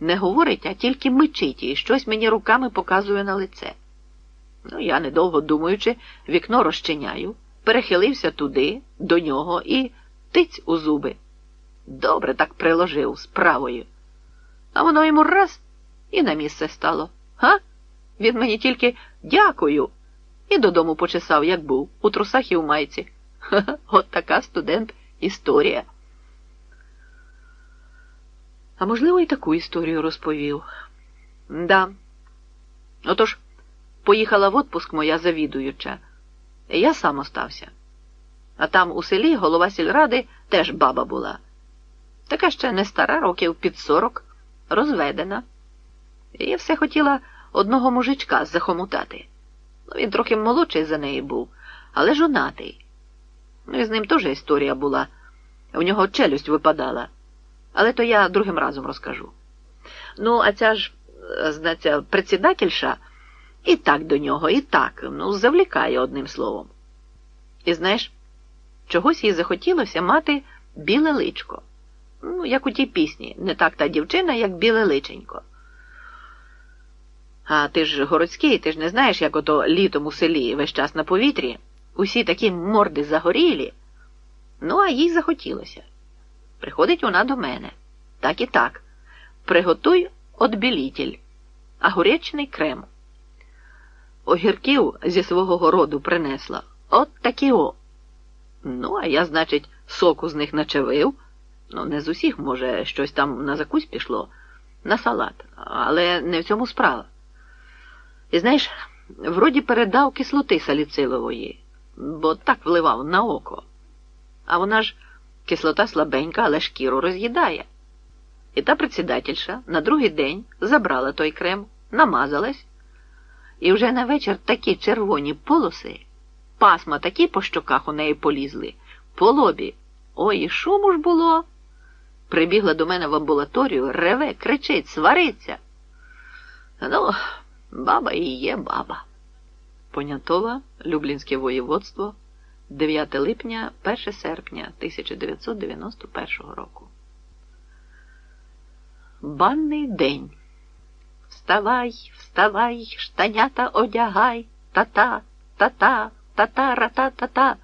не говорить, а тільки мичить і щось мені руками показує на лице. Ну, я, недовго думаючи, вікно розчиняю, перехилився туди, до нього і тиць у зуби. Добре так приложив з правою. А воно йому раз і на місце стало. Га? Він мені тільки дякую. І додому почесав, як був, у трусах і в майці. Ха-ха, от така студент історія. А можливо, і таку історію розповів. Да. Отож, поїхала в отпуск моя завідуюча. Я сам остався. А там у селі голова сільради теж баба була. Така ще не стара, років під сорок, розведена. І все хотіла одного мужичка захомутати. Ну, Він трохи молодший за неї був, але жонатий. Ну, і з ним теж історія була. У нього челюсть випадала. Але то я другим разом розкажу. Ну, а ця ж, значить, председательша і так до нього, і так, ну, завлікає одним словом. І знаєш, чогось їй захотілося мати біле личко. Ну, як у тій пісні, не так та дівчина, як біле личенько. А ти ж городський, ти ж не знаєш, як ото літом у селі весь час на повітрі, усі такі морди загорілі. Ну, а їй захотілося. Приходить вона до мене. Так і так. Приготуй отбілітель, огуречний крем. Огірків зі свого городу принесла. От такі о. Ну, а я, значить, соку з них начавив. Ну, не з усіх, може, щось там на закусь пішло, на салат, але не в цьому справа. І знаєш, вроді передав кислоти саліцилової, бо так вливав на око. А вона ж кислота слабенька, але шкіру роз'їдає. І та председательша на другий день забрала той крем, намазалась, і вже на вечір такі червоні полоси, пасма такі по щоках у неї полізли, по лобі. Ой, і шуму ж було. Прибігла до мене в амбулаторію, реве, кричить, свариться. Ну, баба і є баба. Понятова, Люблінське воєводство, 9 липня, 1 серпня 1991 року. Банний день. Вставай, вставай, штанята одягай, та-та, та-та, та-та-ра-та-та-та.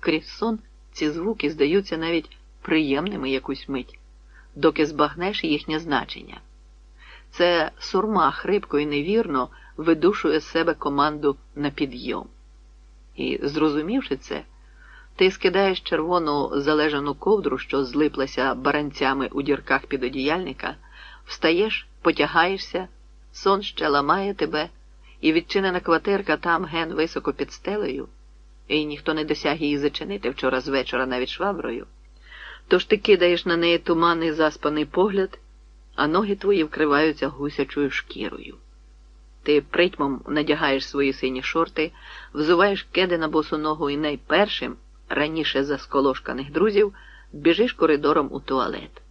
Крізь сон ці звуки здаються навіть приємними якусь мить, доки збагнеш їхнє значення. Це сурма хрипко і невірно видушує з себе команду на підйом. І, зрозумівши це, ти скидаєш червону залежану ковдру, що злиплася баранцями у дірках підодіяльника, встаєш, потягаєшся, сон ще ламає тебе, і відчинена квартирка там ген високо під стелею, і ніхто не досяг її зачинити вчора з вечора навіть шваброю. Тож ти кидаєш на неї туманний заспаний погляд, а ноги твої вкриваються гусячою шкірою. Ти притьмом надягаєш свої сині шорти, взуваєш кеди на босу ногу і найпершим, раніше за сколошканих друзів, біжиш коридором у туалет,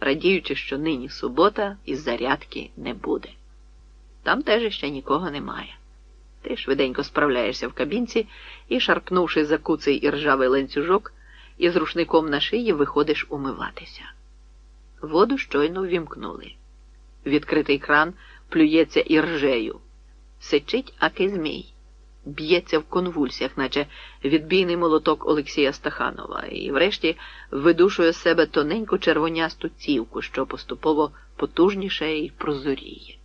радіючи, що нині субота і зарядки не буде. Там теж ще нікого немає. Ти швиденько справляєшся в кабінці і, шарпнувши за куций і ржавий ланцюжок, і з рушником на шиї виходиш умиватися. Воду щойно ввімкнули. Відкритий кран плюється іржею, сичить аки змій, б'ється в конвульсіях, наче відбійний молоток Олексія Стаханова, і врешті видушує з себе тоненьку червонясту цівку, що поступово потужніше і прозоріє.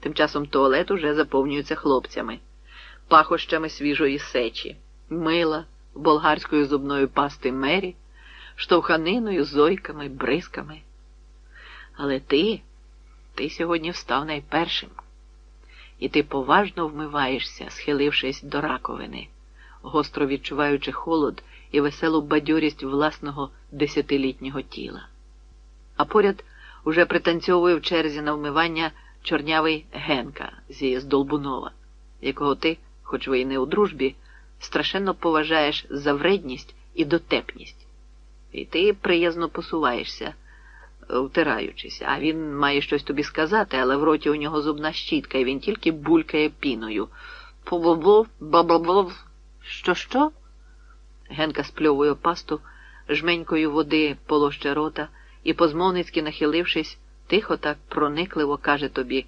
Тим часом туалет уже заповнюється хлопцями, пахощами свіжої сечі, мила болгарською зубною пасти мері, штовханиною, зойками, бризками. Але ти, ти сьогодні встав найпершим, і ти поважно вмиваєшся, схилившись до раковини, гостро відчуваючи холод і веселу бадьорість власного десятилітнього тіла. А поряд уже пританцьовує в черзі на вмивання чорнявий Генка зі Здолбунова, якого ти, хоч ви й не у дружбі, страшенно поважаєш за вредність і дотепність. І ти приязно посуваєшся, втираючись, а він має щось тобі сказати, але в роті у нього зубна щітка, і він тільки булькає піною. Побобов, бабабов. Що, що? Генка спльовує пасту, жменькою води полоще рота і, позмовницьки нахилившись, тихо так проникливо каже тобі